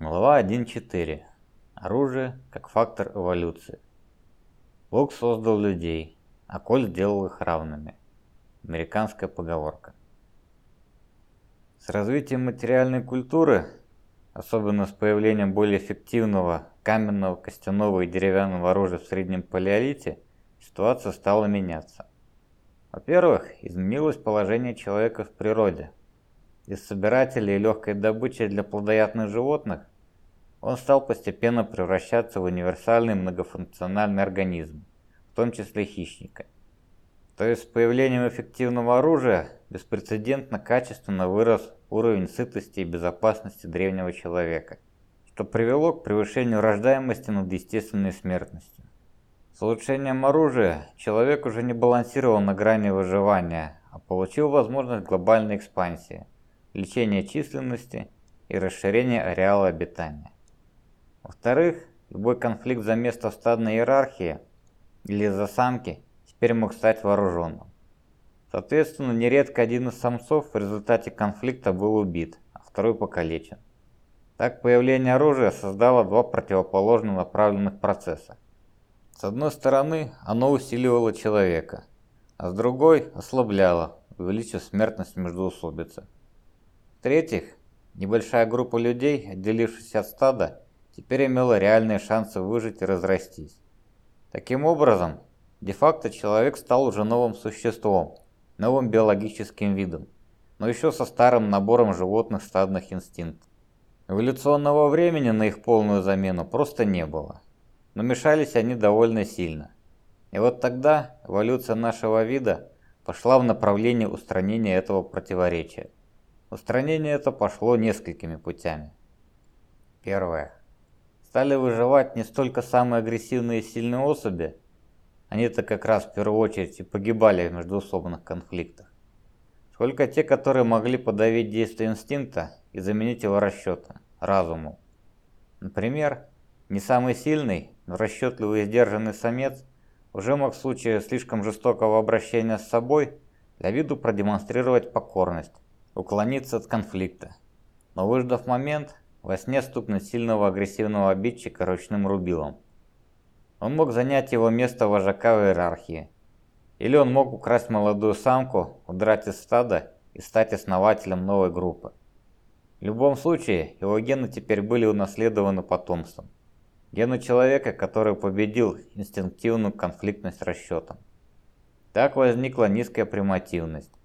Глава 1.4. Оружие как фактор эволюции. Бог создал людей, а Коль сделал их равными. Американская поговорка. С развитием материальной культуры, особенно с появлением более эффективного каменного, костяного и деревянного оружия в среднем палеолите, ситуация стала меняться. Во-первых, изменилось положение человека в природе – из собирателя и легкой добычи для плодоядных животных, он стал постепенно превращаться в универсальный многофункциональный организм, в том числе хищника. То есть с появлением эффективного оружия беспрецедентно качественно вырос уровень сытости и безопасности древнего человека, что привело к превышению рождаемости над естественной смертностью. С улучшением оружия человек уже не балансировал на грани выживания, а получил возможность глобальной экспансии – лечение численности и расширение ареала обитания. Во-вторых, любой конфликт за место в стадной иерархии или за самки теперь мог стать вооруженным. Соответственно, нередко один из самцов в результате конфликта был убит, а второй покалечен. Так появление оружия создало два противоположно направленных процесса. С одной стороны, оно усиливало человека, а с другой ослабляло, увеличив смертность междоусобицы. В-третьих, небольшая группа людей, отделившись от стада, теперь имела реальные шансы выжить и разрастись. Таким образом, де-факто человек стал уже новым существом, новым биологическим видом, но еще со старым набором животных стадных инстинктов. Эволюционного времени на их полную замену просто не было, но мешались они довольно сильно. И вот тогда эволюция нашего вида пошла в направлении устранения этого противоречия. Устранение это пошло несколькими путями. Первое. Стали выживать не столько самые агрессивные и сильные особи, они-то как раз в первую очередь и погибали в междуусобных конфликтах, сколько те, которые могли подавить действие инстинкта и заменить его расчетом, разуму. Например, не самый сильный, но расчетливый и сдержанный самец уже мог в случае слишком жестокого обращения с собой для виду продемонстрировать покорность, уклониться от конфликта. Но выждав момент, во сне стукнуть сильного агрессивного обидчика ручным рубилом. Он мог занять его место вожака в иерархии. Или он мог украсть молодую самку, удрать из стада и стать основателем новой группы. В любом случае, его гены теперь были унаследованы потомством. Гены человека, который победил инстинктивную конфликтность расчетом. Так возникла низкая примативность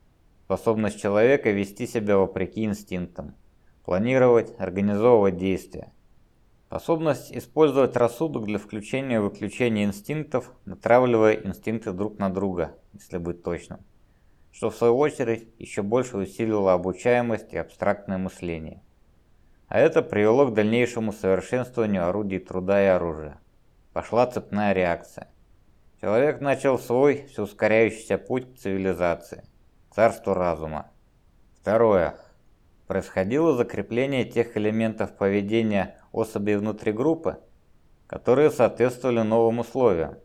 способность человека вести себя вопреки инстинктам, планировать, организовывать действия. Способность использовать рассудок для включения и выключения инстинктов, натравливая инстинкты друг на друга, если быть точным. Что в свою очередь еще больше усилило обучаемость и абстрактное мышление. А это привело к дальнейшему совершенствованию орудий труда и оружия. Пошла цепная реакция. Человек начал свой все ускоряющийся путь к цивилизации царству разума. Второе. Происходило закрепление тех элементов поведения особей внутри группы, которые соответствовали новым условиям,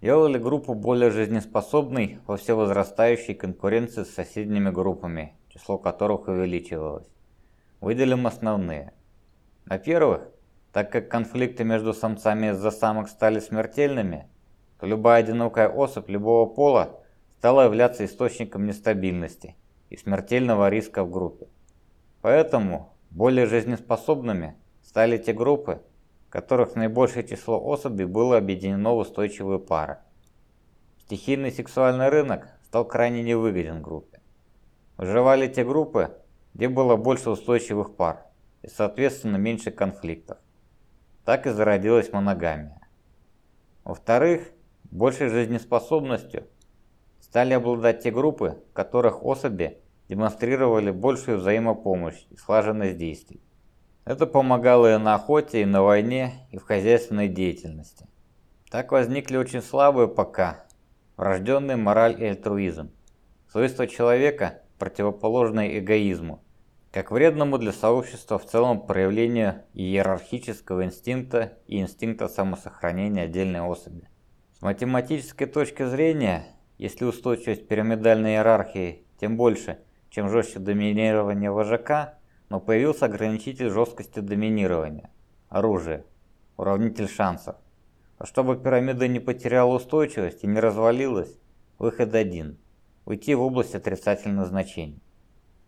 делали группу более жизнеспособной во всевозрастающей конкуренции с соседними группами, число которых увеличивалось. Выделим основные. Во-первых, так как конфликты между самцами из-за самок стали смертельными, то любая одинокая особь любого пола стала являться источником нестабильности и смертельного риска в группе. Поэтому более жизнеспособными стали те группы, в которых наибольшее число особей было объединено в устойчивые пары. Стихийный сексуальный рынок стал крайне невыгоден группе. Выживали те группы, где было больше устойчивых пар и, соответственно, меньше конфликтов. Так и зародилась моногамия. Во-вторых, большей жизнеспособностью стали обладать те группы, в которых особи демонстрировали большую взаимопомощь и слаженность действий. Это помогало и на охоте, и на войне, и в хозяйственной деятельности. Так возникли очень слабые пока врожденный мораль и альтруизм, свойства человека, противоположное эгоизму, как вредному для сообщества в целом проявлению иерархического инстинкта и инстинкта самосохранения отдельной особи. С математической точки зрения если устойчивость пирамидальной иерархии тем больше, чем жестче доминирование вожака, но появился ограничитель жесткости доминирования. оружие, уравнитель шансов. А чтобы пирамида не потеряла устойчивость и не развалилась, выход один – уйти в область отрицательных значений.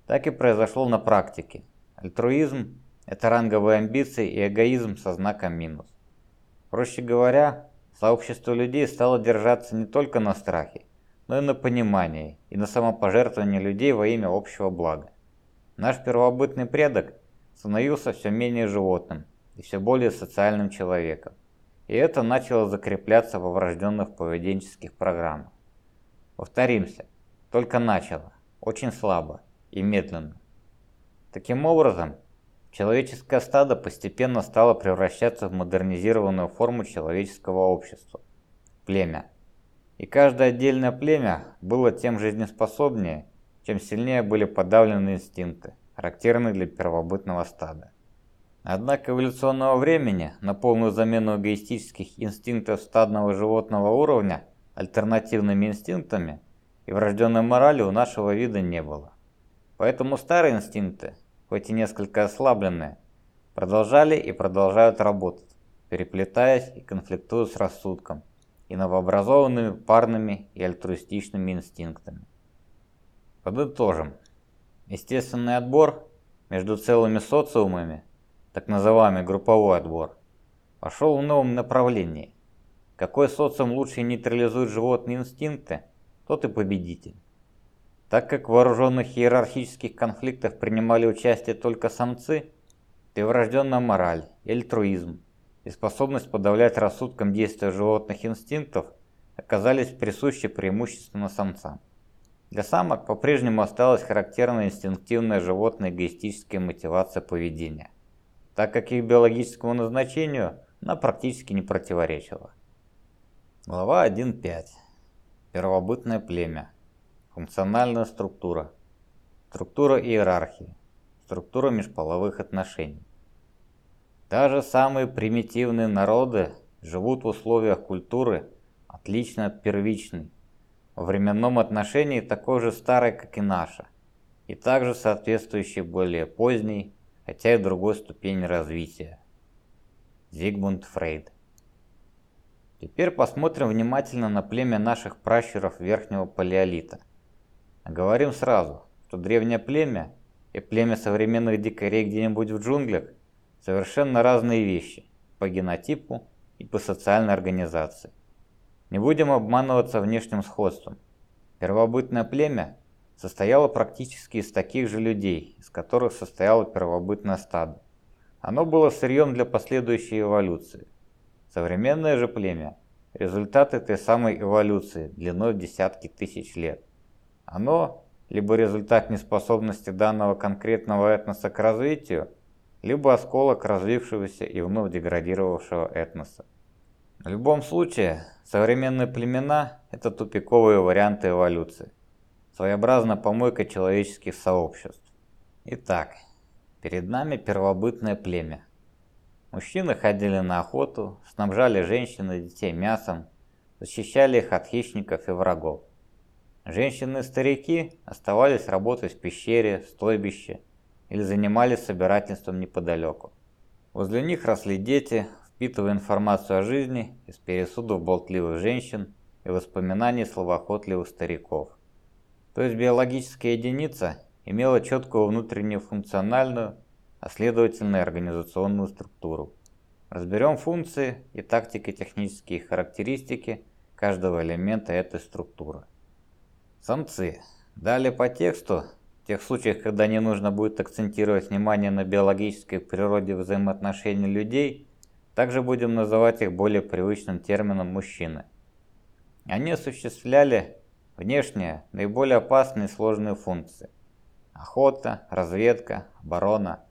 Так и произошло на практике. Альтруизм – это ранговые амбиции и эгоизм со знаком минус. Проще говоря, сообщество людей стало держаться не только на страхе, но и на понимании и на самопожертвовании людей во имя общего блага. Наш первобытный предок становился все менее животным и все более социальным человеком, и это начало закрепляться во врожденных поведенческих программах. Повторимся, только начало, очень слабо и медленно. Таким образом, человеческое стадо постепенно стало превращаться в модернизированную форму человеческого общества – племя. И каждое отдельное племя было тем жизнеспособнее, чем сильнее были подавлены инстинкты, характерные для первобытного стада. Однако эволюционного времени на полную замену эгоистических инстинктов стадного животного уровня альтернативными инстинктами и врожденной морали у нашего вида не было. Поэтому старые инстинкты, хоть и несколько ослабленные, продолжали и продолжают работать, переплетаясь и конфликтуя с рассудком и новообразованными парными и альтруистичными инстинктами. Подытожим. Естественный отбор между целыми социумами, так называемый групповой отбор, пошел в новом направлении. Какой социум лучше нейтрализует животные инстинкты, тот и победитель. Так как в вооруженных иерархических конфликтах принимали участие только самцы, то врожденная мораль, альтруизм и способность подавлять рассудком действия животных инстинктов оказались присущи преимущественно самцам. Для самок по-прежнему осталась характерная инстинктивная животная эгоистическая мотивация поведения, так как их биологическому назначению она практически не противоречила. Глава 1.5. Первобытное племя. Функциональная структура. Структура иерархии. Структура межполовых отношений. Даже самые примитивные народы живут в условиях культуры, отлично от первичной, во временном отношении такой же старой, как и наша, и также соответствующей более поздней, хотя и другой ступени развития. Зигмунд Фрейд. Теперь посмотрим внимательно на племя наших пращуров Верхнего Палеолита – Говорим сразу, что древнее племя и племя современных дикарей где-нибудь в джунглях совершенно разные вещи по генотипу и по социальной организации. Не будем обманываться внешним сходством. Первобытное племя состояло практически из таких же людей, из которых состояло первобытное стадо. Оно было сырьем для последующей эволюции. Современное же племя – результат этой самой эволюции длиной в десятки тысяч лет. Оно либо результат неспособности данного конкретного этноса к развитию, либо осколок развившегося и вновь деградировавшего этноса. В любом случае, современные племена – это тупиковые варианты эволюции, своеобразная помойка человеческих сообществ. Итак, перед нами первобытное племя. Мужчины ходили на охоту, снабжали женщин и детей мясом, защищали их от хищников и врагов. Женщины и старики оставались работать в пещере, стойбище или занимались собирательством неподалеку. Возле них росли дети, впитывая информацию о жизни из пересудов болтливых женщин и воспоминаний словоохотливых стариков. То есть биологическая единица имела четкую внутреннюю функциональную, а следовательно и организационную структуру. Разберем функции и тактико-технические характеристики каждого элемента этой структуры. Самцы. Далее по тексту, в тех случаях, когда не нужно будет акцентировать внимание на биологической природе взаимоотношений людей, также будем называть их более привычным термином «мужчины». Они осуществляли внешние, наиболее опасные и сложные функции. Охота, разведка, оборона,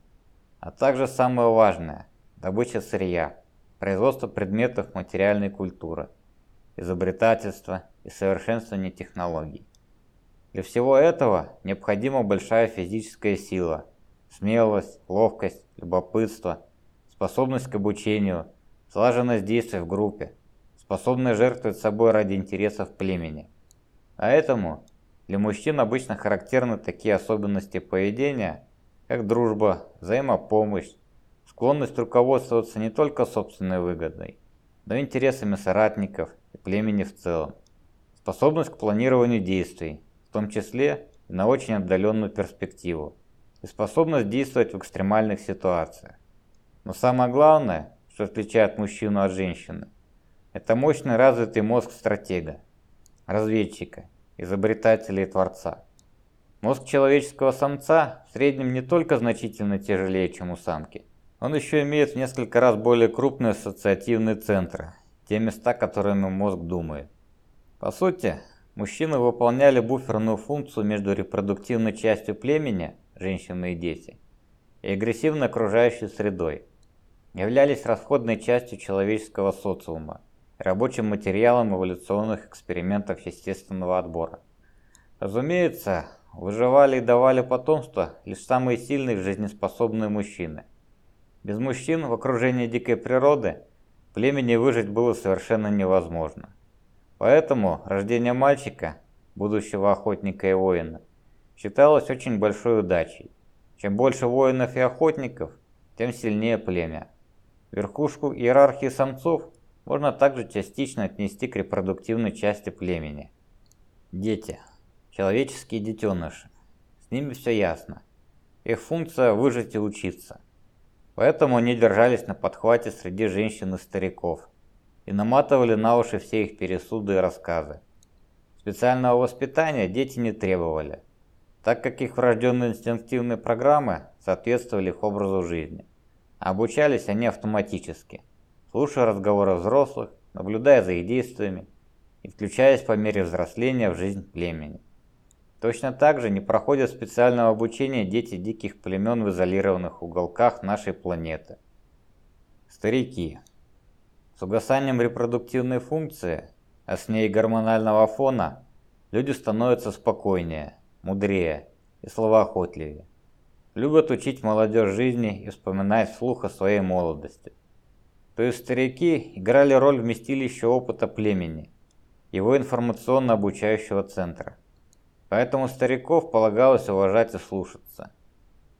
а также самое важное – добыча сырья, производство предметов материальной культуры, изобретательство и совершенствование технологий. Для всего этого необходима большая физическая сила, смелость, ловкость, любопытство, способность к обучению, слаженность действий в группе, способность жертвовать собой ради интересов племени. Поэтому для мужчин обычно характерны такие особенности поведения, как дружба, взаимопомощь, склонность руководствоваться не только собственной выгодой, но и интересами соратников и племени в целом, способность к планированию действий, том числе на очень отдаленную перспективу, и способность действовать в экстремальных ситуациях. Но самое главное, что отличает мужчину от женщины, это мощный развитый мозг стратега, разведчика, изобретателя и творца. Мозг человеческого самца в среднем не только значительно тяжелее, чем у самки, он еще имеет в несколько раз более крупные ассоциативные центры, те места, которыми мозг думает. По сути, мужчины выполняли буферную функцию между репродуктивной частью племени, женщины и дети, и агрессивной окружающей средой, являлись расходной частью человеческого социума, рабочим материалом эволюционных экспериментов естественного отбора. Разумеется, выживали и давали потомство лишь самые сильные жизнеспособные мужчины. Без мужчин в окружении дикой природы племени выжить было совершенно невозможно. Поэтому рождение мальчика, будущего охотника и воина, считалось очень большой удачей. Чем больше воинов и охотников, тем сильнее племя. Верхушку иерархии самцов можно также частично отнести к репродуктивной части племени. Дети. Человеческие детеныши. С ними все ясно. Их функция выжить и учиться. Поэтому они держались на подхвате среди женщин и стариков и наматывали на уши все их пересуды и рассказы. Специального воспитания дети не требовали, так как их врожденные инстинктивные программы соответствовали их образу жизни. Обучались они автоматически, слушая разговоры взрослых, наблюдая за их действиями и включаясь по мере взросления в жизнь племени. Точно так же не проходят специального обучения дети диких племен в изолированных уголках нашей планеты. Старики. С угасанием репродуктивной функции, а с ней гормонального фона, люди становятся спокойнее, мудрее и словоохотливее. Любят учить молодежь жизни и вспоминать вслух о своей молодости. То есть старики играли роль вместилища опыта племени, его информационно-обучающего центра. Поэтому стариков полагалось уважать и слушаться.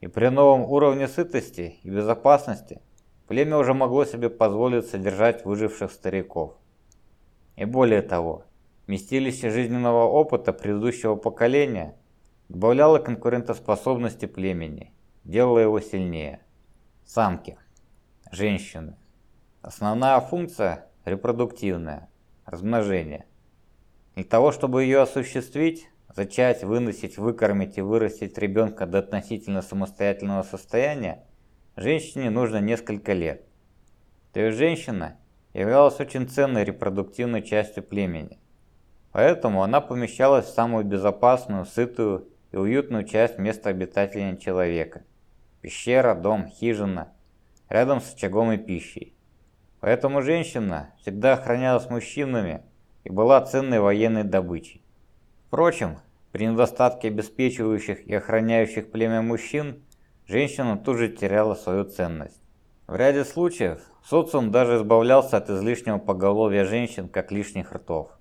И при новом уровне сытости и безопасности племя уже могло себе позволить содержать выживших стариков. И более того, вместилище жизненного опыта предыдущего поколения добавляло конкурентоспособности племени, делало его сильнее. Самки, женщины. Основная функция – репродуктивная, размножение. Для того, чтобы ее осуществить, Зачать, выносить, выкормить и вырастить ребенка до относительно самостоятельного состояния женщине нужно несколько лет. То есть женщина являлась очень ценной репродуктивной частью племени. Поэтому она помещалась в самую безопасную, сытую и уютную часть места обитания человека. Пещера, дом, хижина, рядом с очагом и пищей. Поэтому женщина всегда охранялась мужчинами и была ценной военной добычей. Впрочем, при недостатке обеспечивающих и охраняющих племя мужчин, женщина тут же теряла свою ценность. В ряде случаев социум даже избавлялся от излишнего поголовья женщин как лишних ртов.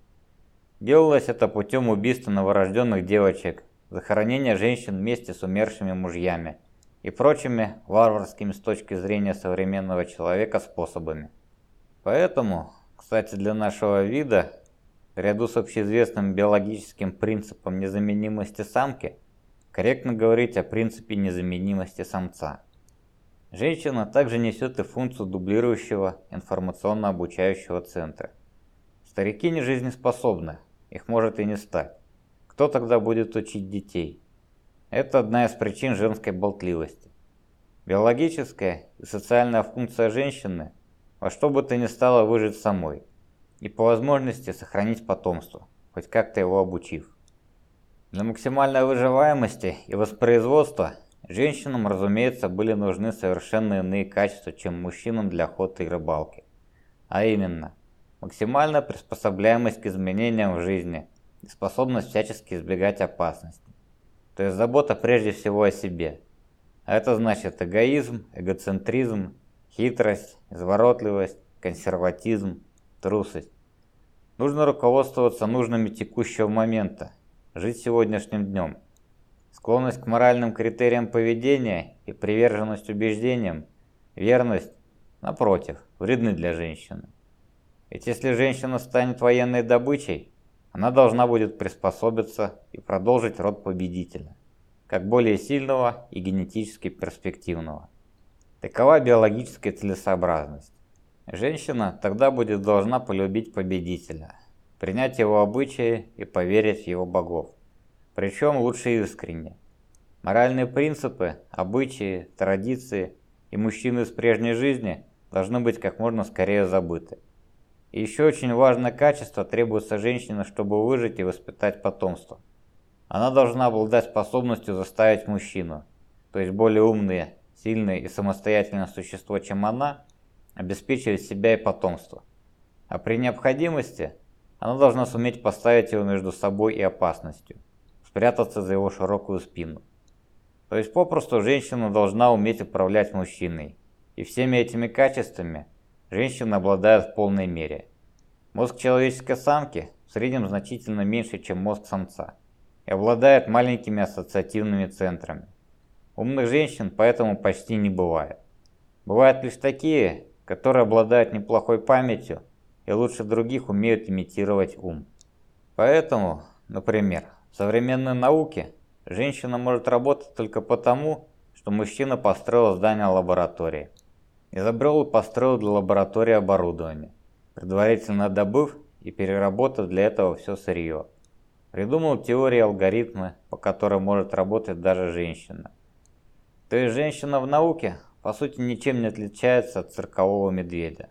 Делалось это путем убийства новорожденных девочек, захоронения женщин вместе с умершими мужьями и прочими варварскими с точки зрения современного человека способами. Поэтому, кстати, для нашего вида Ряду с общеизвестным биологическим принципом незаменимости самки, корректно говорить о принципе незаменимости самца. Женщина также несет и функцию дублирующего информационно-обучающего центра. Старики не жизнеспособны, их может и не стать. Кто тогда будет учить детей? Это одна из причин женской болтливости. Биологическая и социальная функция женщины во что бы то ни стало выжить самой – и по возможности сохранить потомство, хоть как-то его обучив. Для максимальной выживаемости и воспроизводства женщинам, разумеется, были нужны совершенно иные качества, чем мужчинам для охоты и рыбалки. А именно, максимальная приспособляемость к изменениям в жизни и способность всячески избегать опасности. То есть забота прежде всего о себе. А это значит эгоизм, эгоцентризм, хитрость, изворотливость, консерватизм, трусость. Нужно руководствоваться нужными текущего момента, жить сегодняшним днем. Склонность к моральным критериям поведения и приверженность убеждениям верность, напротив, вредны для женщины. Ведь если женщина станет военной добычей, она должна будет приспособиться и продолжить род победителя, как более сильного и генетически перспективного. Такова биологическая целесообразность. Женщина тогда будет должна полюбить победителя, принять его обычаи и поверить в его богов. Причем лучше искренне. Моральные принципы, обычаи, традиции и мужчины из прежней жизни должны быть как можно скорее забыты. И еще очень важное качество требуется женщине, чтобы выжить и воспитать потомство. Она должна обладать способностью заставить мужчину, то есть более умные, сильное и самостоятельное существо, чем она, обеспечивать себя и потомство. А при необходимости она должна суметь поставить его между собой и опасностью, спрятаться за его широкую спину. То есть попросту женщина должна уметь управлять мужчиной, и всеми этими качествами женщина обладает в полной мере. Мозг человеческой самки в среднем значительно меньше, чем мозг самца, и обладает маленькими ассоциативными центрами. Умных женщин поэтому почти не бывает. Бывают лишь такие, которые обладают неплохой памятью и лучше других умеют имитировать ум. Поэтому, например, в современной науке женщина может работать только потому, что мужчина построил здание лаборатории. Изобрел и построил для лаборатории оборудование, предварительно добыв и переработав для этого все сырье. Придумал теории алгоритмы, по которым может работать даже женщина. То есть женщина в науке, по сути, ничем не отличается от циркового медведя.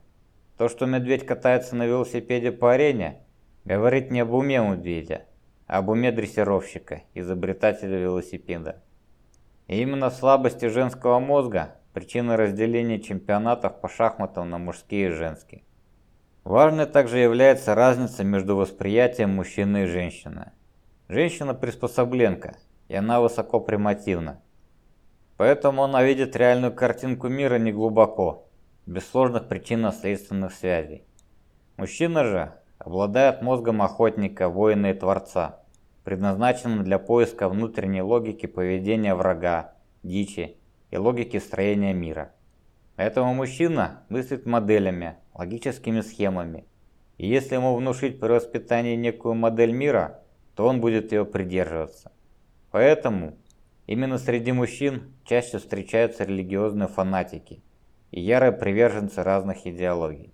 То, что медведь катается на велосипеде по арене, говорит не об уме медведя, а об уме дрессировщика, изобретателя велосипеда. И именно слабости женского мозга – причина разделения чемпионатов по шахматам на мужские и женские. Важной также является разница между восприятием мужчины и женщины. Женщина приспособленка, и она высоко примативна. Поэтому она видит реальную картинку мира не глубоко, без сложных причинно-следственных связей. Мужчина же обладает мозгом охотника, воина и творца, предназначенным для поиска внутренней логики поведения врага, дичи и логики строения мира. Поэтому мужчина мыслит моделями, логическими схемами, и если ему внушить при воспитании некую модель мира, то он будет ее придерживаться. Поэтому Именно среди мужчин чаще встречаются религиозные фанатики и ярые приверженцы разных идеологий.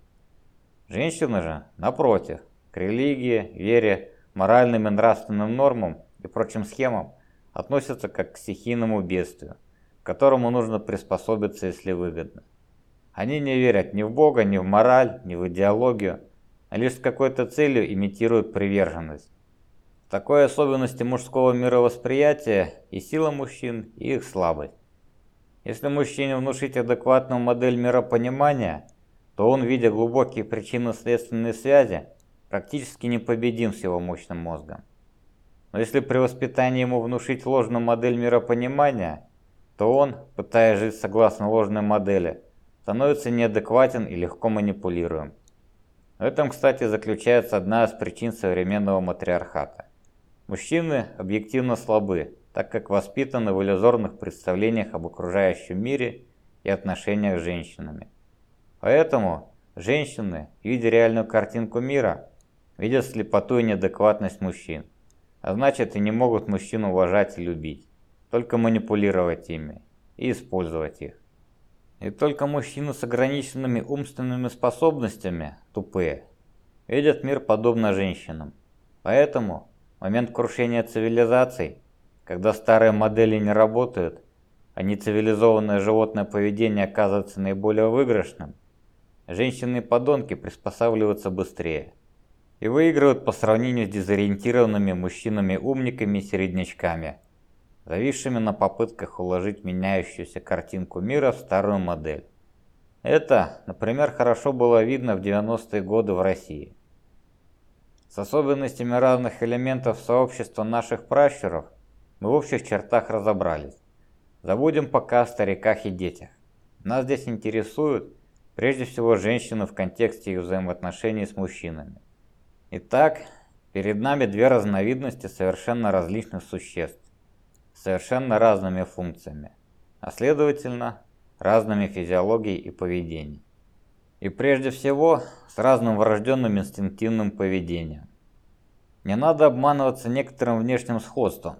Женщины же, напротив, к религии, вере, моральным и нравственным нормам и прочим схемам относятся как к стихийному бедствию, к которому нужно приспособиться, если выгодно. Они не верят ни в Бога, ни в мораль, ни в идеологию, а лишь с какой-то целью имитируют приверженность такой особенности мужского мировосприятия и сила мужчин, и их слабость. Если мужчине внушить адекватную модель миропонимания, то он, видя глубокие причинно-следственные связи, практически непобедим с его мощным мозгом. Но если при воспитании ему внушить ложную модель миропонимания, то он, пытаясь жить согласно ложной модели, становится неадекватен и легко манипулируем. В этом, кстати, заключается одна из причин современного матриархата. Мужчины объективно слабы, так как воспитаны в иллюзорных представлениях об окружающем мире и отношениях с женщинами. Поэтому женщины, видя реальную картинку мира, видят слепоту и неадекватность мужчин, а значит и не могут мужчин уважать и любить, только манипулировать ими и использовать их. И только мужчины с ограниченными умственными способностями, тупые, видят мир подобно женщинам. Поэтому момент крушения цивилизаций, когда старые модели не работают, а нецивилизованное животное поведение оказывается наиболее выигрышным, женщины и подонки приспосабливаются быстрее и выигрывают по сравнению с дезориентированными мужчинами-умниками и середнячками, зависшими на попытках уложить меняющуюся картинку мира в старую модель. Это, например, хорошо было видно в 90-е годы в России. С особенностями разных элементов сообщества наших пращуров мы в общих чертах разобрались. Забудем пока о стариках и детях. Нас здесь интересуют прежде всего женщины в контексте их взаимоотношений с мужчинами. Итак, перед нами две разновидности совершенно различных существ, с совершенно разными функциями, а следовательно, разными физиологией и поведением. И прежде всего, с разным врожденным инстинктивным поведением. Не надо обманываться некоторым внешним сходством,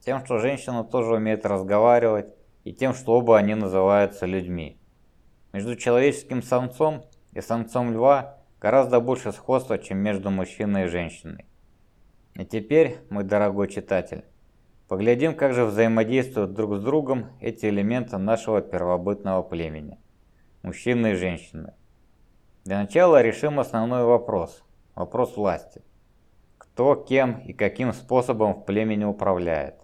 тем, что женщина тоже умеет разговаривать, и тем, что оба они называются людьми. Между человеческим самцом и самцом льва гораздо больше сходства, чем между мужчиной и женщиной. И теперь, мой дорогой читатель, поглядим, как же взаимодействуют друг с другом эти элементы нашего первобытного племени – мужчины и женщины. Для начала решим основной вопрос – вопрос власти. Кто, кем и каким способом в племени управляет.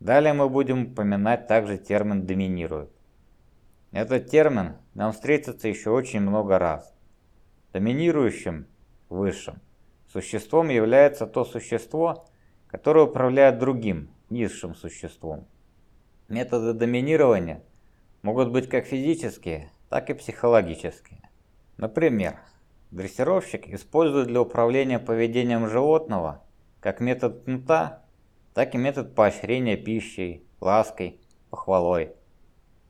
Далее мы будем упоминать также термин «доминирует». Этот термин нам встретится еще очень много раз. Доминирующим, высшим, существом является то существо, которое управляет другим, низшим существом. Методы доминирования могут быть как физические, так и психологические. Например, дрессировщик использует для управления поведением животного как метод кнута, так и метод поощрения пищей, лаской, похвалой.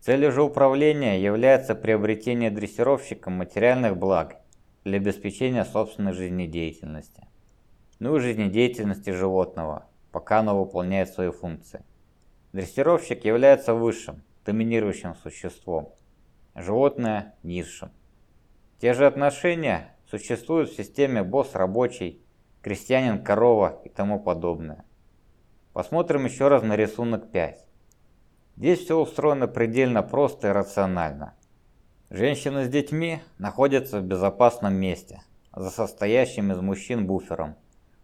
Целью же управления является приобретение дрессировщиком материальных благ для обеспечения собственной жизнедеятельности. Ну и жизнедеятельности животного, пока оно выполняет свои функции. Дрессировщик является высшим, доминирующим существом, животное – низшим. Те же отношения существуют в системе босс-рабочий, крестьянин-корова и тому подобное. Посмотрим еще раз на рисунок 5. Здесь все устроено предельно просто и рационально. Женщины с детьми находятся в безопасном месте, за состоящим из мужчин буфером,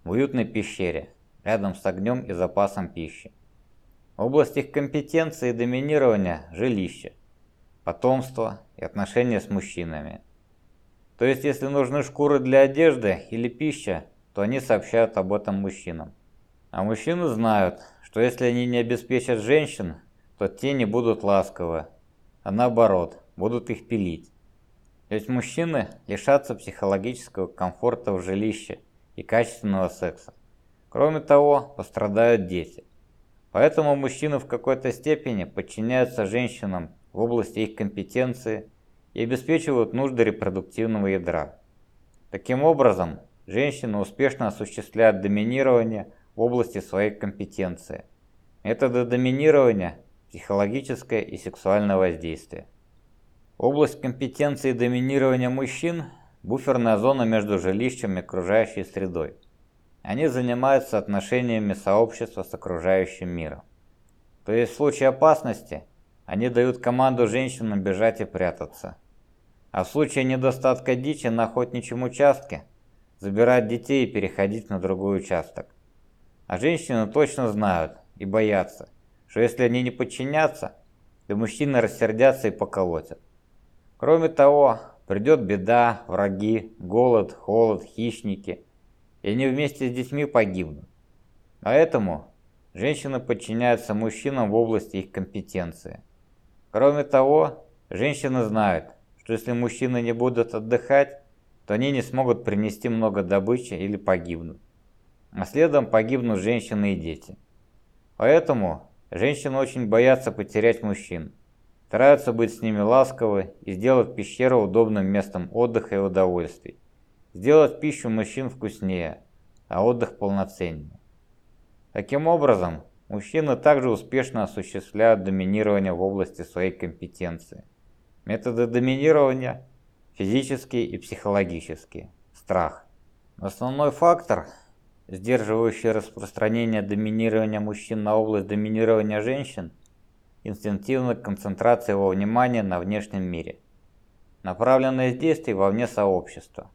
в уютной пещере, рядом с огнем и запасом пищи. Область их компетенции и доминирования – жилище, потомство и отношения с мужчинами. То есть, если нужны шкуры для одежды или пища, то они сообщают об этом мужчинам. А мужчины знают, что если они не обеспечат женщин, то те не будут ласковы, а наоборот, будут их пилить. Ведь мужчины лишатся психологического комфорта в жилище и качественного секса. Кроме того, пострадают дети. Поэтому мужчины в какой-то степени подчиняются женщинам в области их компетенции и обеспечивают нужды репродуктивного ядра. Таким образом, женщины успешно осуществляют доминирование в области своей компетенции. Методы доминирования психологическое и сексуальное воздействие. Область компетенции доминирования мужчин – буферная зона между жилищем и окружающей средой. Они занимаются отношениями сообщества с окружающим миром. То есть в случае опасности они дают команду женщинам бежать и прятаться. А в случае недостатка дичи на охотничьем участке забирать детей и переходить на другой участок. А женщины точно знают и боятся, что если они не подчинятся, то мужчины рассердятся и поколотят. Кроме того, придет беда, враги, голод, холод, хищники, и они вместе с детьми погибнут. Поэтому женщины подчиняются мужчинам в области их компетенции. Кроме того, женщины знают, что если мужчины не будут отдыхать, то они не смогут принести много добычи или погибнут. А следом погибнут женщины и дети. Поэтому женщины очень боятся потерять мужчин. Стараются быть с ними ласковы и сделать пещеру удобным местом отдыха и удовольствий. Сделать пищу мужчин вкуснее, а отдых полноценнее. Таким образом, мужчины также успешно осуществляют доминирование в области своей компетенции. Методы доминирования – физические и психологические. Страх. Основной фактор, сдерживающий распространение доминирования мужчин на область доминирования женщин – инстинктивная концентрация его внимания на внешнем мире. Направленность действий вовне сообщества.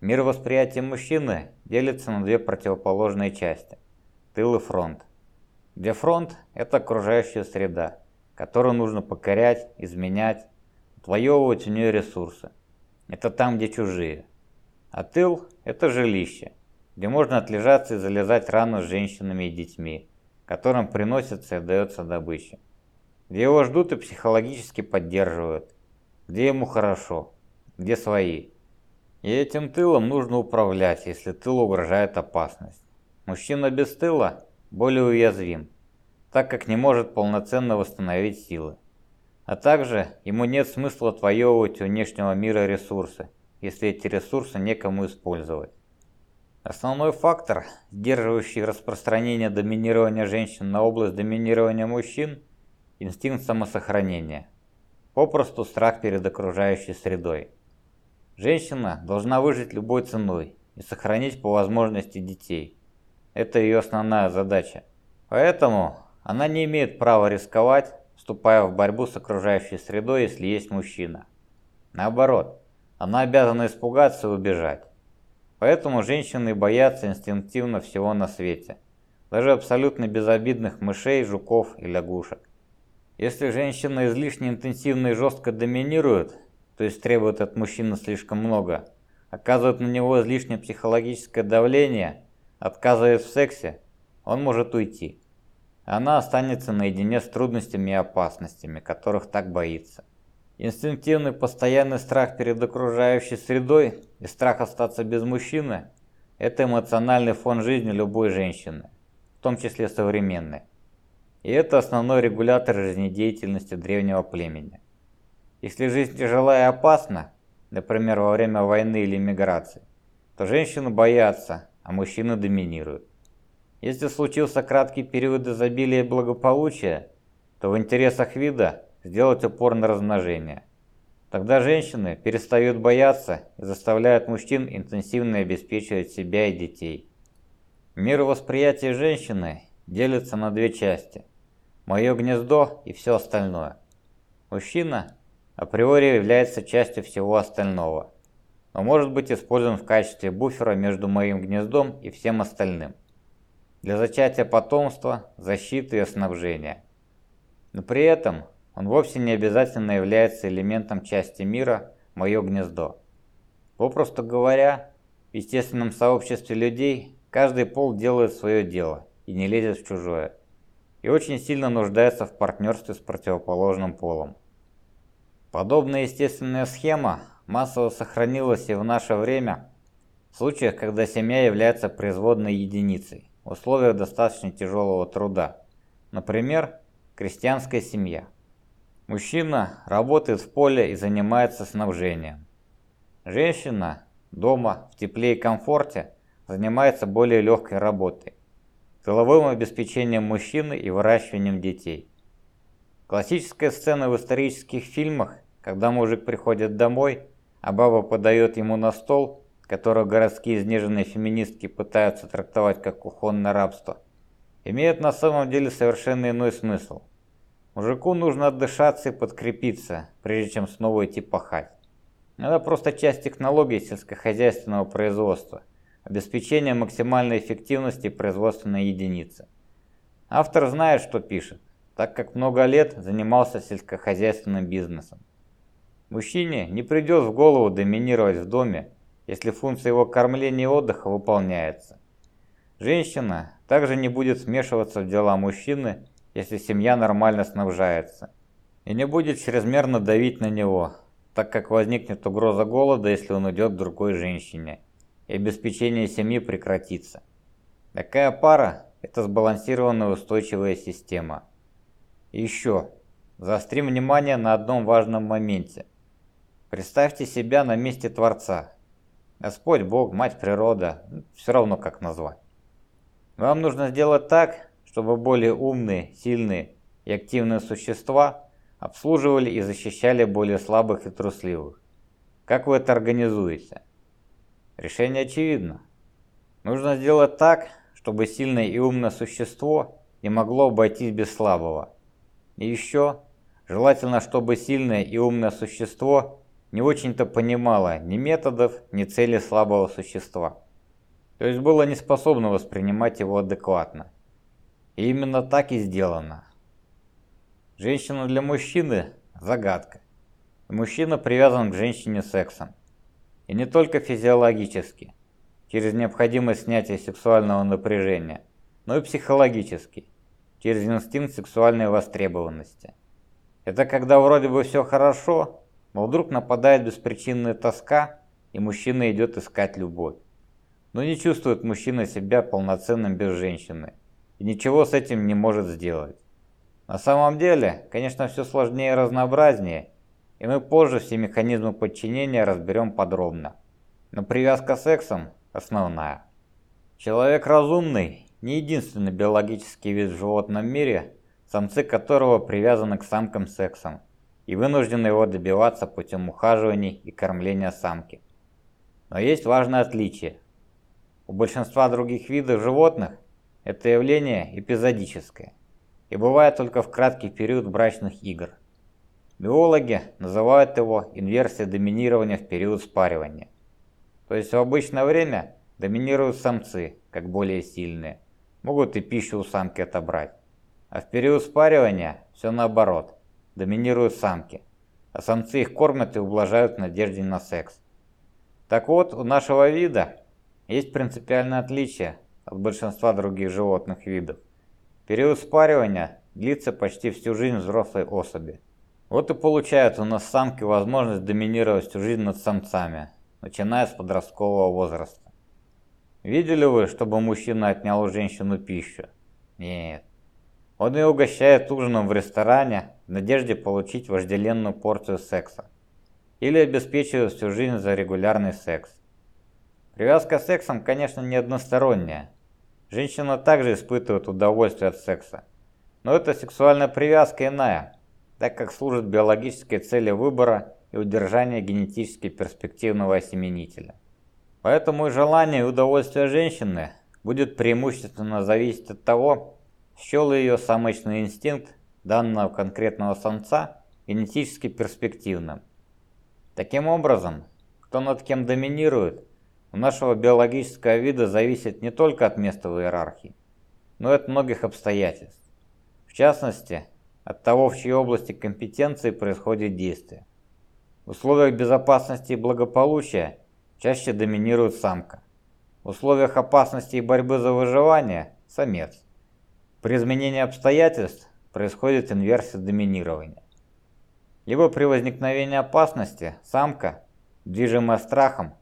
Мир восприятия мужчины делится на две противоположные части – тыл и фронт. Где фронт – это окружающая среда, которую нужно покорять, изменять, отвоевывать у нее ресурсы. Это там, где чужие. А тыл – это жилище, где можно отлежаться и залезать рано с женщинами и детьми, которым приносится и отдается добыча. Где его ждут и психологически поддерживают, где ему хорошо, где свои. И этим тылом нужно управлять, если тыл угрожает опасность. Мужчина без тыла более уязвим, так как не может полноценно восстановить силы. А также ему нет смысла отвоевывать у внешнего мира ресурсы, если эти ресурсы некому использовать. Основной фактор, сдерживающий распространение доминирования женщин на область доминирования мужчин – инстинкт самосохранения. Попросту страх перед окружающей средой. Женщина должна выжить любой ценой и сохранить по возможности детей. Это ее основная задача. Поэтому она не имеет права рисковать, вступая в борьбу с окружающей средой, если есть мужчина. Наоборот, она обязана испугаться и убежать. Поэтому женщины боятся инстинктивно всего на свете, даже абсолютно безобидных мышей, жуков и лягушек. Если женщина излишне интенсивно и жестко доминирует, то есть требует от мужчины слишком много, оказывает на него излишнее психологическое давление, отказывает в сексе, он может уйти. Она останется наедине с трудностями и опасностями, которых так боится. Инстинктивный постоянный страх перед окружающей средой и страх остаться без мужчины – это эмоциональный фон жизни любой женщины, в том числе современной. И это основной регулятор жизнедеятельности древнего племени. Если жизнь тяжела и опасна, например, во время войны или миграции, то женщины боятся, а мужчины доминируют. Если случился краткий период изобилия и благополучия, то в интересах вида сделать упор на размножение. Тогда женщины перестают бояться и заставляют мужчин интенсивно обеспечивать себя и детей. Мир восприятия женщины делится на две части. Мое гнездо и все остальное. Мужчина априори является частью всего остального, но может быть использован в качестве буфера между моим гнездом и всем остальным. Для зачатия потомства, защиты и снабжения. Но при этом он вовсе не обязательно является элементом части мира «моё гнездо». Попросту говоря, в естественном сообществе людей каждый пол делает свое дело и не лезет в чужое, и очень сильно нуждается в партнерстве с противоположным полом. Подобная естественная схема массово сохранилась и в наше время в случаях, когда семья является производной единицей в условиях достаточно тяжелого труда, например, крестьянская семья. Мужчина работает в поле и занимается снабжением. Женщина дома в тепле и комфорте занимается более легкой работой, тыловым обеспечением мужчины и выращиванием детей. Классическая сцена в исторических фильмах, когда мужик приходит домой, а баба подает ему на стол, который городские изнеженные феминистки пытаются трактовать как кухонное рабство, имеет на самом деле совершенно иной смысл – Мужику нужно отдышаться и подкрепиться, прежде чем снова идти пахать. Это просто часть технологии сельскохозяйственного производства, обеспечение максимальной эффективности производственной единицы. Автор знает, что пишет, так как много лет занимался сельскохозяйственным бизнесом. Мужчине не придет в голову доминировать в доме, если функция его кормления и отдыха выполняется. Женщина также не будет смешиваться в дела мужчины если семья нормально снабжается, и не будет чрезмерно давить на него, так как возникнет угроза голода, если он уйдет к другой женщине, и обеспечение семьи прекратится. Такая пара – это сбалансированная устойчивая система. И еще, заострим внимание на одном важном моменте. Представьте себя на месте Творца. Господь, Бог, Мать Природа, все равно как назвать. Вам нужно сделать так, чтобы более умные, сильные и активные существа обслуживали и защищали более слабых и трусливых. Как вы это организуете? Решение очевидно. Нужно сделать так, чтобы сильное и умное существо не могло обойтись без слабого. И еще, желательно, чтобы сильное и умное существо не очень-то понимало ни методов, ни цели слабого существа. То есть было не способно воспринимать его адекватно. И именно так и сделано. Женщина для мужчины – загадка. мужчина привязан к женщине сексом. И не только физиологически, через необходимость снятия сексуального напряжения, но и психологически, через инстинкт сексуальной востребованности. Это когда вроде бы все хорошо, но вдруг нападает беспричинная тоска, и мужчина идет искать любовь. Но не чувствует мужчина себя полноценным без женщины – и ничего с этим не может сделать. На самом деле, конечно, все сложнее и разнообразнее, и мы позже все механизмы подчинения разберем подробно. Но привязка сексом основная. Человек разумный – не единственный биологический вид в животном мире, самцы которого привязаны к самкам сексом и вынуждены его добиваться путем ухаживаний и кормления самки. Но есть важное отличие. У большинства других видов животных это явление эпизодическое и бывает только в краткий период брачных игр. Биологи называют его инверсией доминирования в период спаривания. То есть в обычное время доминируют самцы, как более сильные, могут и пищу у самки отобрать. А в период спаривания все наоборот, доминируют самки, а самцы их кормят и ублажают в надежде на секс. Так вот, у нашего вида есть принципиальное отличие от большинства других животных видов. Период спаривания длится почти всю жизнь взрослой особи. Вот и получают у нас самки возможность доминировать всю жизнь над самцами, начиная с подросткового возраста. Видели вы, чтобы мужчина отнял у женщины пищу? Нет. Он ее угощает ужином в ресторане в надежде получить вожделенную порцию секса. Или обеспечивает всю жизнь за регулярный секс. Привязка с сексом, конечно, не односторонняя. Женщина также испытывает удовольствие от секса. Но эта сексуальная привязка иная, так как служит биологической цели выбора и удержания генетически перспективного осеменителя. Поэтому и желание и удовольствие женщины будет преимущественно зависеть от того, счел ее самочный инстинкт данного конкретного самца генетически перспективным. Таким образом, кто над кем доминирует, у нашего биологического вида зависит не только от места в иерархии, но и от многих обстоятельств. В частности, от того, в чьей области компетенции происходит действие. В условиях безопасности и благополучия чаще доминирует самка. В условиях опасности и борьбы за выживание – самец. При изменении обстоятельств происходит инверсия доминирования. Либо при возникновении опасности самка, движимая страхом,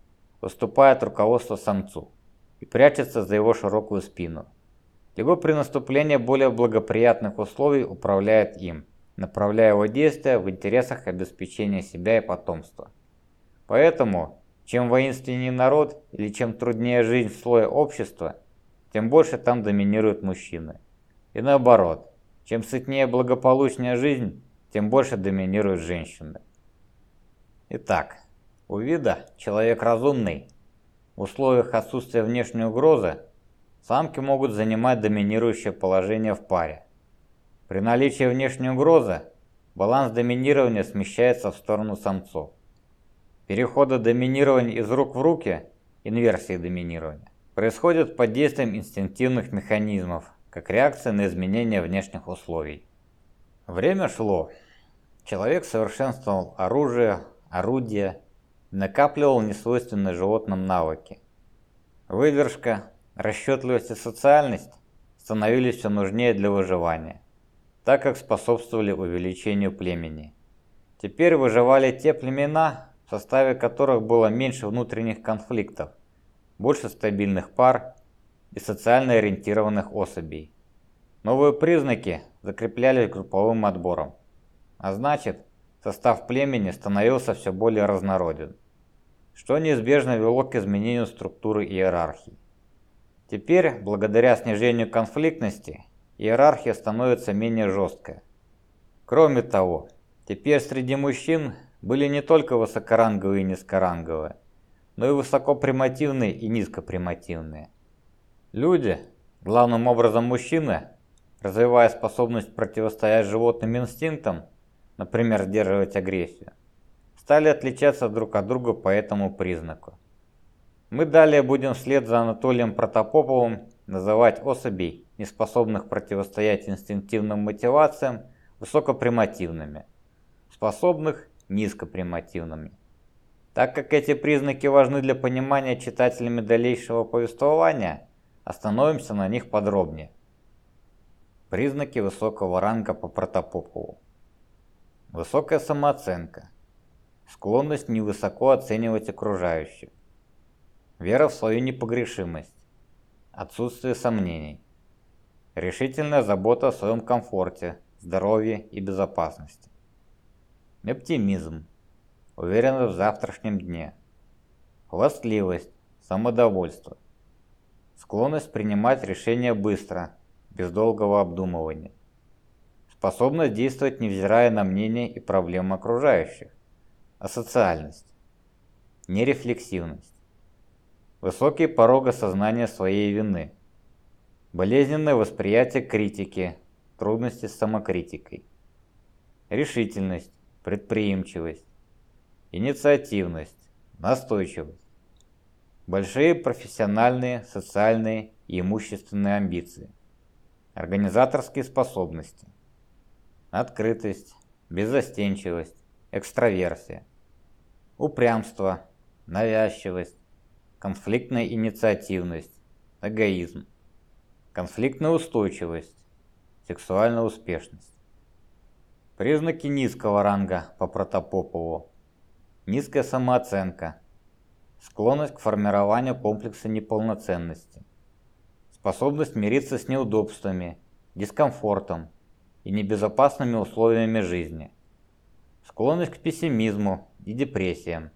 уступает руководство самцу и прячется за его широкую спину. Либо при наступлении более благоприятных условий управляет им, направляя его действия в интересах обеспечения себя и потомства. Поэтому, чем воинственнее народ или чем труднее жизнь в слое общества, тем больше там доминируют мужчины. И наоборот, чем сытнее благополучнее жизнь, тем больше доминируют женщины. Итак, у вида человек разумный. В условиях отсутствия внешней угрозы самки могут занимать доминирующее положение в паре. При наличии внешней угрозы баланс доминирования смещается в сторону самцов. Переходы доминирования из рук в руки, инверсии доминирования, происходят под действием инстинктивных механизмов, как реакция на изменения внешних условий. Время шло. Человек совершенствовал оружие, орудия, накапливал несвойственные животным навыки. Выдержка, расчетливость и социальность становились все нужнее для выживания, так как способствовали увеличению племени. Теперь выживали те племена, в составе которых было меньше внутренних конфликтов, больше стабильных пар и социально ориентированных особей. Новые признаки закреплялись групповым отбором, а значит, состав племени становился все более разнороден что неизбежно вело к изменению структуры иерархии. Теперь, благодаря снижению конфликтности, иерархия становится менее жесткой. Кроме того, теперь среди мужчин были не только высокоранговые и низкоранговые, но и высокопримативные и низкопримативные. Люди, главным образом мужчины, развивая способность противостоять животным инстинктам, например, сдерживать агрессию, стали отличаться друг от друга по этому признаку. Мы далее будем вслед за Анатолием Протопоповым называть особей, неспособных противостоять инстинктивным мотивациям, высокопримативными, способных низкопримативными. Так как эти признаки важны для понимания читателями дальнейшего повествования, остановимся на них подробнее. Признаки высокого ранга по Протопопову. Высокая самооценка склонность невысоко оценивать окружающих, вера в свою непогрешимость, отсутствие сомнений, решительная забота о своем комфорте, здоровье и безопасности. Оптимизм, уверенность в завтрашнем дне, хвастливость, самодовольство, склонность принимать решения быстро, без долгого обдумывания, способность действовать невзирая на мнение и проблемы окружающих, асоциальность, нерефлексивность, высокий порог осознания своей вины, болезненное восприятие критики, трудности с самокритикой, решительность, предприимчивость, инициативность, настойчивость, большие профессиональные, социальные и имущественные амбиции, организаторские способности, открытость, беззастенчивость, экстраверсия, упрямство, навязчивость, конфликтная инициативность, эгоизм, конфликтная устойчивость, сексуальная успешность. Признаки низкого ранга по Протопопову. Низкая самооценка. Склонность к формированию комплекса неполноценности. Способность мириться с неудобствами, дискомфортом и небезопасными условиями жизни. Склонность к пессимизму и депрессиям.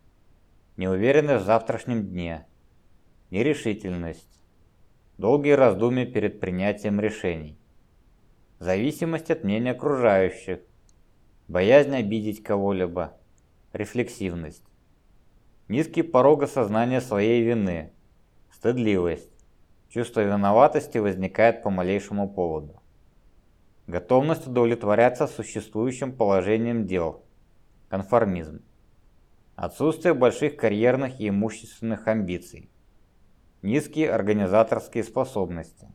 Неуверенность в завтрашнем дне нерешительность, долгие раздумья перед принятием решений, зависимость от мнения окружающих, боязнь обидеть кого-либо, рефлексивность, низкий порог осознания своей вины, стыдливость, чувство виноватости возникает по малейшему поводу, готовность удовлетворяться существующим положением дел, конформизм, отсутствие больших карьерных и имущественных амбиций, Низкие организаторские способности.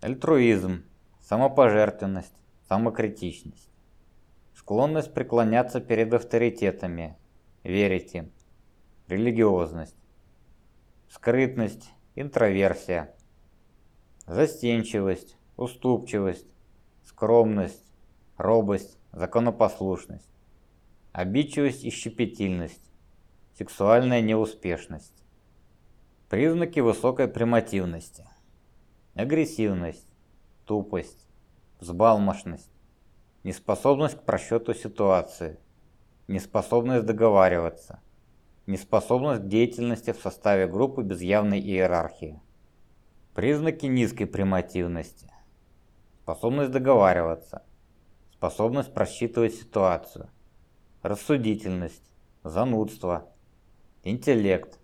Альтруизм, самопожертвенность, самокритичность. Склонность преклоняться перед авторитетами, верить им. Религиозность. Скрытность, интроверсия. Застенчивость, уступчивость, скромность, робость, законопослушность. Обидчивость и щепетильность. Сексуальная неуспешность. Признаки высокой примативности. Агрессивность, тупость, взбалмошность, неспособность к просчету ситуации, неспособность договариваться, неспособность к деятельности в составе группы без явной иерархии. Признаки низкой примативности. Способность договариваться, способность просчитывать ситуацию, рассудительность, занудство, интеллект,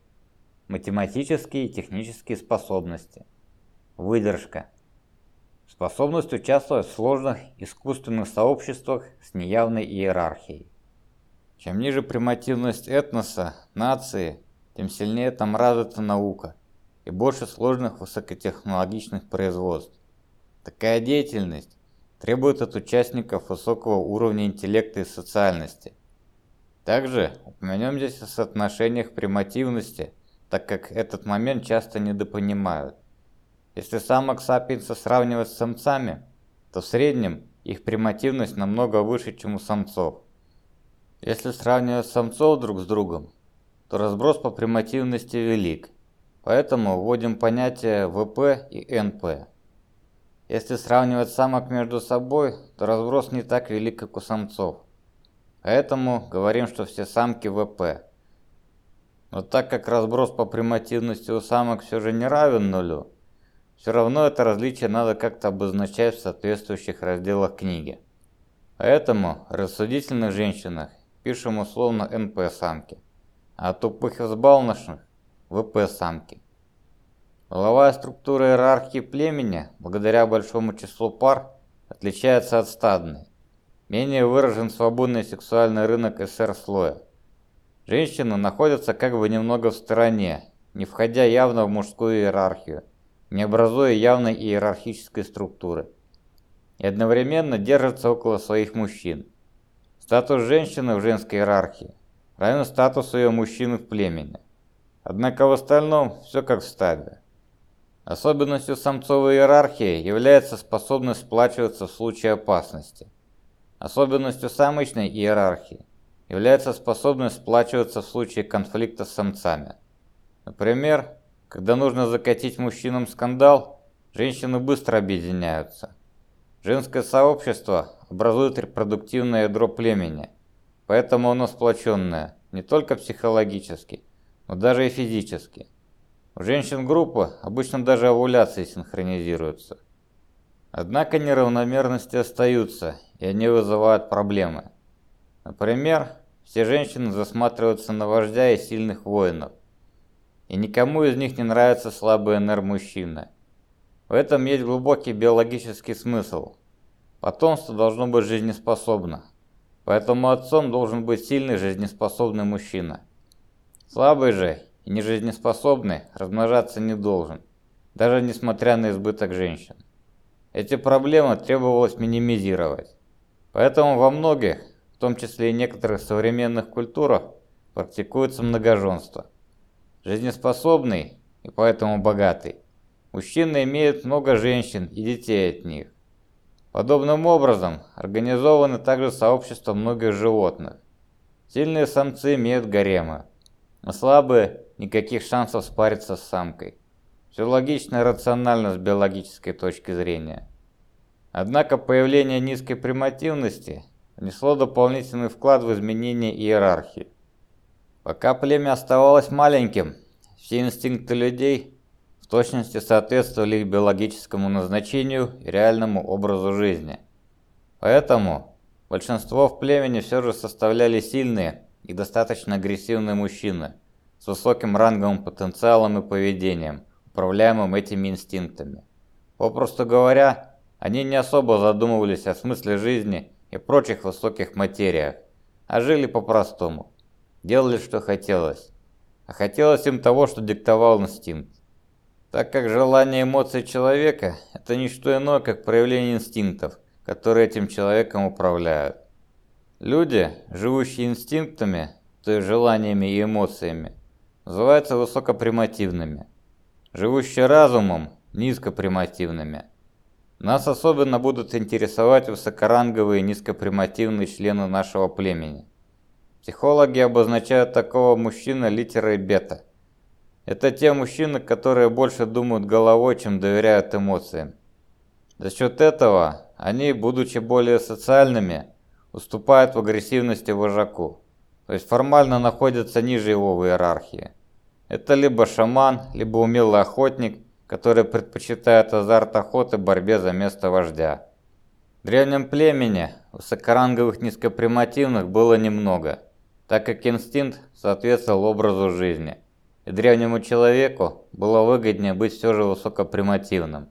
математические и технические способности, выдержка, способность участвовать в сложных искусственных сообществах с неявной иерархией. Чем ниже примативность этноса, нации, тем сильнее там развита наука и больше сложных высокотехнологичных производств. Такая деятельность требует от участников высокого уровня интеллекта и социальности. Также упомянем здесь о соотношениях примативности так как этот момент часто недопонимают. Если самок сапиенса сравнивать с самцами, то в среднем их примативность намного выше, чем у самцов. Если сравнивать самцов друг с другом, то разброс по примативности велик, поэтому вводим понятия ВП и НП. Если сравнивать самок между собой, то разброс не так велик, как у самцов. Поэтому говорим, что все самки ВП. Но так как разброс по примативности у самок все же не равен нулю, все равно это различие надо как-то обозначать в соответствующих разделах книги. Поэтому рассудительных женщинах пишем условно НП-самки, а тупых и взбалмошных – ВП-самки. Половая структура иерархии племени, благодаря большому числу пар, отличается от стадной. Менее выражен свободный сексуальный рынок СР-слоя. Женщины находятся как бы немного в стороне, не входя явно в мужскую иерархию, не образуя явной иерархической структуры. И одновременно держатся около своих мужчин. Статус женщины в женской иерархии равен статусу ее мужчины в племени. Однако в остальном все как в стаде. Особенностью самцовой иерархии является способность сплачиваться в случае опасности. Особенностью самочной иерархии является способность сплачиваться в случае конфликта с самцами. Например, когда нужно закатить мужчинам скандал, женщины быстро объединяются. Женское сообщество образует репродуктивное ядро племени, поэтому оно сплоченное не только психологически, но даже и физически. У женщин группы обычно даже овуляции синхронизируются. Однако неравномерности остаются, и они вызывают проблемы. Например, все женщины засматриваются на вождя и сильных воинов, и никому из них не нравится слабый НР-мужчина. В этом есть глубокий биологический смысл. Потомство должно быть жизнеспособно, поэтому отцом должен быть сильный жизнеспособный мужчина. Слабый же и нежизнеспособный размножаться не должен, даже несмотря на избыток женщин. Эти проблемы требовалось минимизировать. Поэтому во многих, в том числе и некоторых современных культурах, практикуется многоженство. Жизнеспособный и поэтому богатый. Мужчины имеют много женщин и детей от них. Подобным образом организованы также сообщества многих животных. Сильные самцы имеют гаремы, а слабые – никаких шансов спариться с самкой. Все логично и рационально с биологической точки зрения. Однако появление низкой примативности внесло дополнительный вклад в изменение иерархии. Пока племя оставалось маленьким, все инстинкты людей в точности соответствовали их биологическому назначению и реальному образу жизни. Поэтому большинство в племени все же составляли сильные и достаточно агрессивные мужчины с высоким ранговым потенциалом и поведением, управляемым этими инстинктами. Попросту говоря, они не особо задумывались о смысле жизни и прочих высоких материях, а жили по-простому. Делали, что хотелось. А хотелось им того, что диктовал инстинкт. Так как желание эмоций человека – это не что иное, как проявление инстинктов, которые этим человеком управляют. Люди, живущие инстинктами, то есть желаниями и эмоциями, называются высокопримативными живущие разумом, низкопримативными. Нас особенно будут интересовать высокоранговые низкопримативные члены нашего племени. Психологи обозначают такого мужчину литерой бета. Это те мужчины, которые больше думают головой, чем доверяют эмоциям. За счет этого они, будучи более социальными, уступают в агрессивности вожаку, то есть формально находятся ниже его в иерархии. Это либо шаман, либо умелый охотник, который предпочитает азарт охоты борьбе за место вождя. В древнем племени высокоранговых низкопримативных было немного, так как инстинкт соответствовал образу жизни, и древнему человеку было выгоднее быть все же высокопримативным.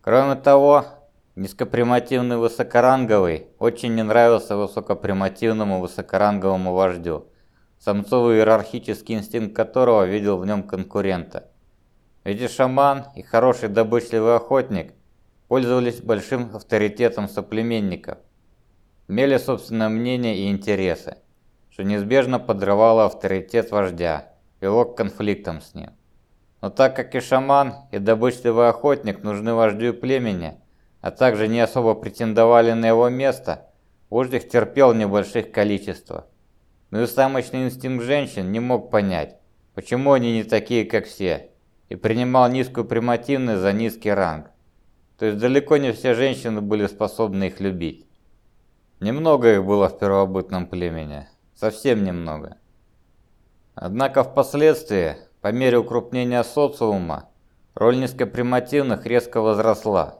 Кроме того, низкопримативный высокоранговый очень не нравился высокопримативному высокоранговому вождю – самцовый иерархический инстинкт которого видел в нем конкурента. Ведь и шаман, и хороший добычливый охотник пользовались большим авторитетом соплеменников, имели собственное мнение и интересы, что неизбежно подрывало авторитет вождя, вело к конфликтам с ним. Но так как и шаман, и добычливый охотник нужны вождю племени, а также не особо претендовали на его место, вождь их терпел в небольших количествах. Но и самочный инстинкт женщин не мог понять, почему они не такие, как все, и принимал низкую примативность за низкий ранг. То есть далеко не все женщины были способны их любить. Немного их было в первобытном племени, совсем немного. Однако впоследствии, по мере укрупнения социума, роль низкопримативных резко возросла.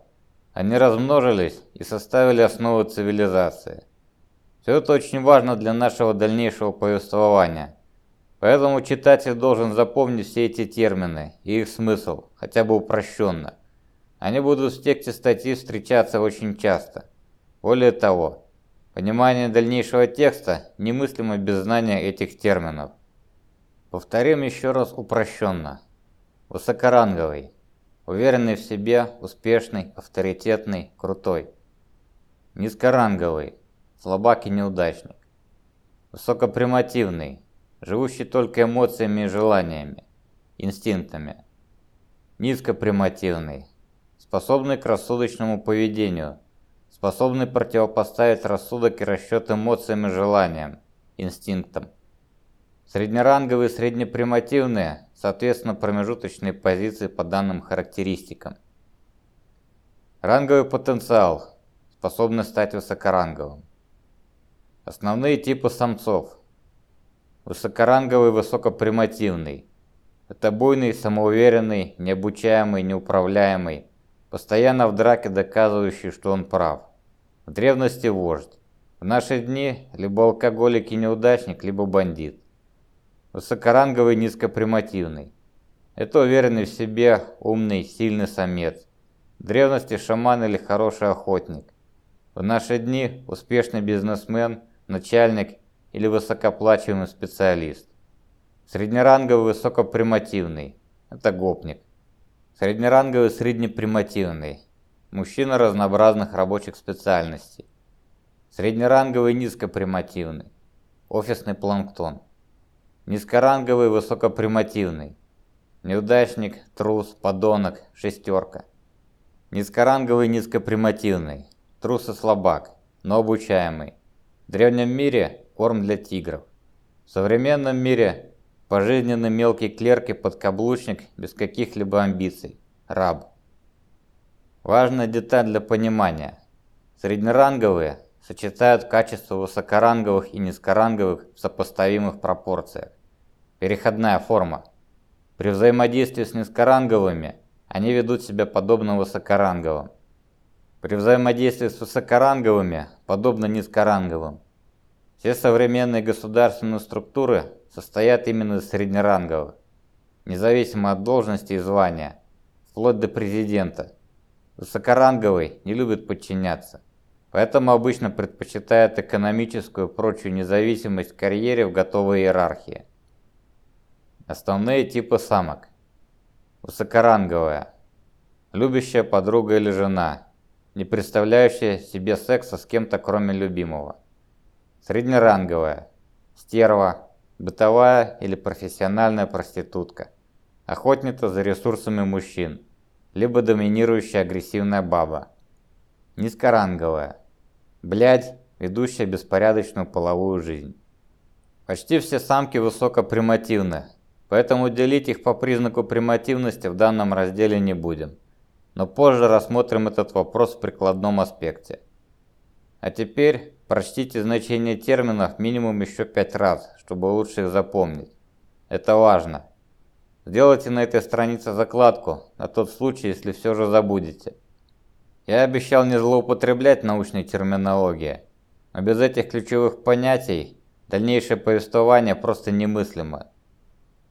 Они размножились и составили основу цивилизации. Все это очень важно для нашего дальнейшего повествования. Поэтому читатель должен запомнить все эти термины и их смысл, хотя бы упрощенно. Они будут в тексте статьи встречаться очень часто. Более того, понимание дальнейшего текста немыслимо без знания этих терминов. Повторим еще раз упрощенно. Высокоранговый. Уверенный в себе, успешный, авторитетный, крутой. Низкоранговый слабак и неудачник. Высокопримативный, живущий только эмоциями и желаниями, инстинктами. Низкопримативный, способный к рассудочному поведению, способный противопоставить рассудок и расчет эмоциям и желаниям, инстинктам. Среднеранговые и среднепримативные, соответственно, промежуточные позиции по данным характеристикам. Ранговый потенциал способны стать высокоранговым. Основные типы самцов. Высокоранговый высокопримативный. Это буйный, самоуверенный, необучаемый, неуправляемый, постоянно в драке доказывающий, что он прав. В древности вождь. В наши дни либо алкоголик и неудачник, либо бандит. Высокоранговый низкопримативный. Это уверенный в себе, умный, сильный самец. В древности шаман или хороший охотник. В наши дни успешный бизнесмен, начальник или высокоплачиваемый специалист. Среднеранговый высокопримативный – это гопник. Среднеранговый среднепримативный – мужчина разнообразных рабочих специальностей. Среднеранговый низкопримативный – офисный планктон. Низкоранговый высокопримативный – неудачник, трус, подонок, шестерка. Низкоранговый низкопримативный – трус и слабак, но обучаемый. В древнем мире корм для тигров. В современном мире пожизненный мелкий клерк и подкаблучник без каких-либо амбиций. Раб. Важная деталь для понимания. Среднеранговые сочетают качество высокоранговых и низкоранговых в сопоставимых пропорциях. Переходная форма. При взаимодействии с низкоранговыми они ведут себя подобно высокоранговым. При взаимодействии с высокоранговыми подобно низкоранговым. Все современные государственные структуры состоят именно из среднеранговых, независимо от должности и звания, вплоть до президента. Высокоранговый не любит подчиняться, поэтому обычно предпочитает экономическую и прочую независимость в карьере в готовой иерархии. Основные типы самок. Высокоранговая. Любящая подруга или жена, не представляющая себе секса с кем-то кроме любимого. Среднеранговая. Стерва. Бытовая или профессиональная проститутка. Охотница за ресурсами мужчин. Либо доминирующая агрессивная баба. Низкоранговая. Блядь, ведущая беспорядочную половую жизнь. Почти все самки высокопримативны, поэтому делить их по признаку примативности в данном разделе не будем. Но позже рассмотрим этот вопрос в прикладном аспекте. А теперь Прочтите значение терминов минимум еще пять раз, чтобы лучше их запомнить. Это важно. Сделайте на этой странице закладку, на тот случай, если все же забудете. Я обещал не злоупотреблять научной терминологией, но без этих ключевых понятий дальнейшее повествование просто немыслимо.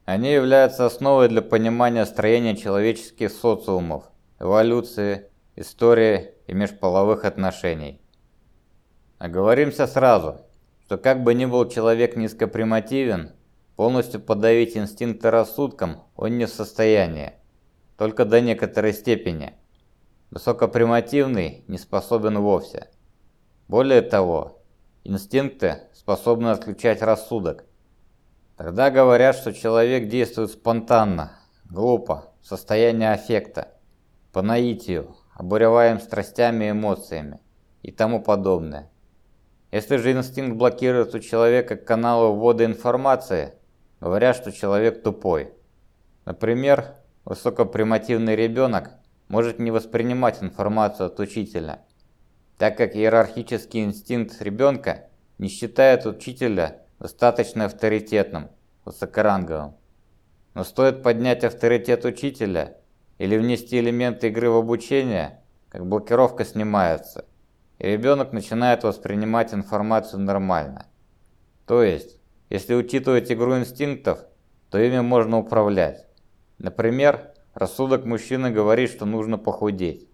Они являются основой для понимания строения человеческих социумов, эволюции, истории и межполовых отношений. Оговоримся сразу, что как бы ни был человек низкопримативен, полностью подавить инстинкты рассудком он не в состоянии, только до некоторой степени. Высокопримативный не способен вовсе. Более того, инстинкты способны отключать рассудок. Тогда говорят, что человек действует спонтанно, глупо, в состоянии аффекта, по наитию, обуреваем страстями и эмоциями и тому подобное. Если же инстинкт блокирует у человека каналы ввода информации, говорят, что человек тупой. Например, высокопримативный ребенок может не воспринимать информацию от учителя, так как иерархический инстинкт ребенка не считает учителя достаточно авторитетным, высокоранговым. Но стоит поднять авторитет учителя или внести элементы игры в обучение, как блокировка снимается – и ребенок начинает воспринимать информацию нормально. То есть, если учитывать игру инстинктов, то ими можно управлять. Например, рассудок мужчины говорит, что нужно похудеть.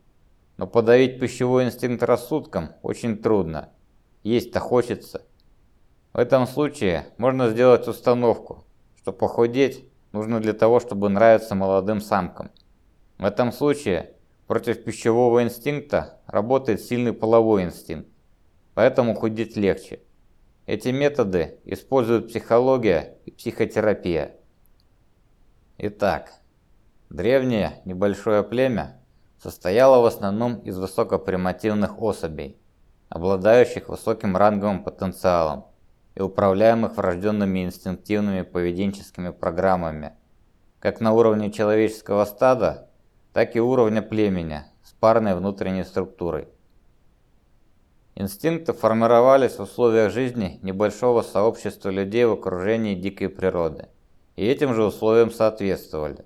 Но подавить пищевой инстинкт рассудком очень трудно. Есть-то хочется. В этом случае можно сделать установку, что похудеть нужно для того, чтобы нравиться молодым самкам. В этом случае Против пищевого инстинкта работает сильный половой инстинкт, поэтому худеть легче. Эти методы используют психология и психотерапия. Итак, древнее небольшое племя состояло в основном из высокопримативных особей, обладающих высоким ранговым потенциалом и управляемых врожденными инстинктивными поведенческими программами, как на уровне человеческого стада, так и уровня племени с парной внутренней структурой. Инстинкты формировались в условиях жизни небольшого сообщества людей в окружении дикой природы, и этим же условиям соответствовали.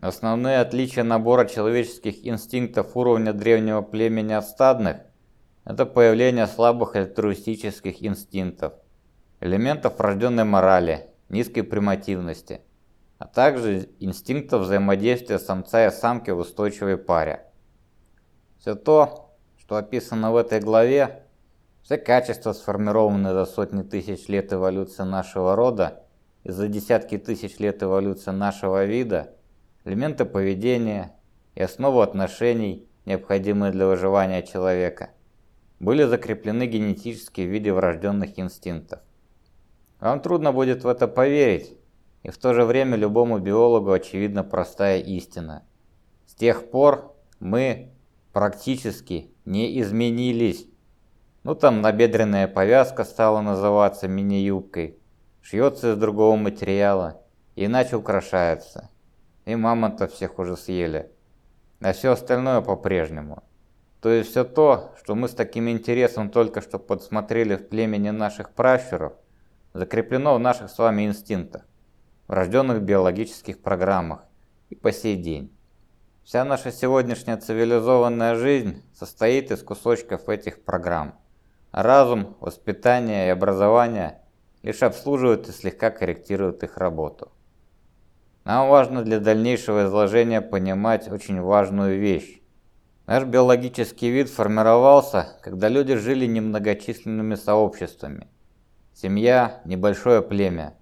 Основные отличия набора человеческих инстинктов уровня древнего племени от стадных – это появление слабых альтруистических инстинктов, элементов врожденной морали, низкой примативности, а также инстинктов взаимодействия самца и самки в устойчивой паре. Все то, что описано в этой главе, все качества, сформированные за сотни тысяч лет эволюции нашего рода и за десятки тысяч лет эволюции нашего вида, элементы поведения и основы отношений, необходимые для выживания человека, были закреплены генетически в виде врожденных инстинктов. Вам трудно будет в это поверить, и в то же время любому биологу очевидна простая истина. С тех пор мы практически не изменились. Ну там набедренная повязка стала называться мини-юбкой, шьется из другого материала, иначе украшается. И мамонта всех уже съели. А все остальное по-прежнему. То есть все то, что мы с таким интересом только что подсмотрели в племени наших пращуров, закреплено в наших с вами инстинктах, врожденных биологических программах и по сей день. Вся наша сегодняшняя цивилизованная жизнь состоит из кусочков этих программ. разум, воспитание и образование лишь обслуживают и слегка корректируют их работу. Нам важно для дальнейшего изложения понимать очень важную вещь. Наш биологический вид формировался, когда люди жили немногочисленными сообществами. Семья – небольшое племя.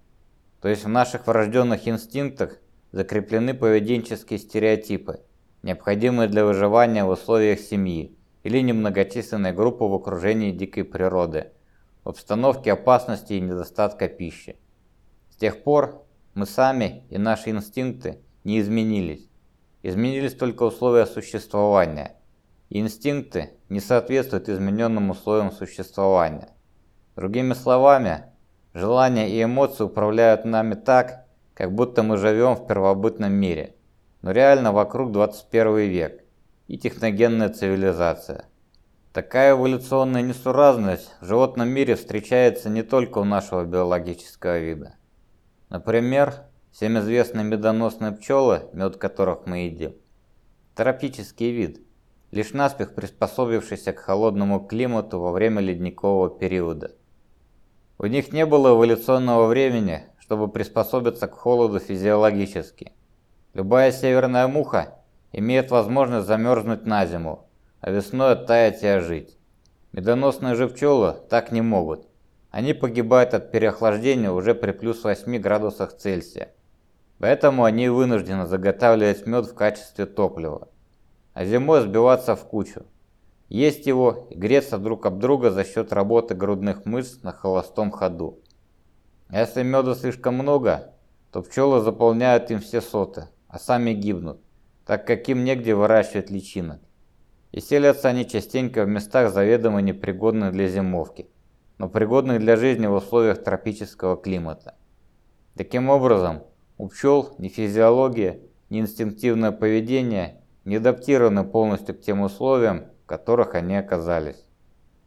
То есть в наших врожденных инстинктах закреплены поведенческие стереотипы – необходимые для выживания в условиях семьи или немногочисленной группы в окружении дикой природы, в обстановке опасности и недостатка пищи. С тех пор мы сами и наши инстинкты не изменились. Изменились только условия существования. И инстинкты не соответствуют измененным условиям существования. Другими словами, желания и эмоции управляют нами так, как будто мы живем в первобытном мире – но реально вокруг 21 век и техногенная цивилизация. Такая эволюционная несуразность в животном мире встречается не только у нашего биологического вида. Например, всем известные медоносные пчелы, мед которых мы едим, тропический вид, лишь наспех приспособившийся к холодному климату во время ледникового периода. У них не было эволюционного времени, чтобы приспособиться к холоду физиологически – Любая северная муха имеет возможность замерзнуть на зиму, а весной оттаять и ожить. Медоносные же пчелы так не могут. Они погибают от переохлаждения уже при плюс 8 градусах Цельсия. Поэтому они вынуждены заготавливать мед в качестве топлива, а зимой сбиваться в кучу. Есть его и греться друг об друга за счет работы грудных мышц на холостом ходу. Если меда слишком много, то пчелы заполняют им все соты, а сами гибнут, так как им негде выращивать личинок. И селятся они частенько в местах заведомо непригодных для зимовки, но пригодных для жизни в условиях тропического климата. Таким образом, у пчел ни физиология, ни инстинктивное поведение не адаптированы полностью к тем условиям, которых они оказались.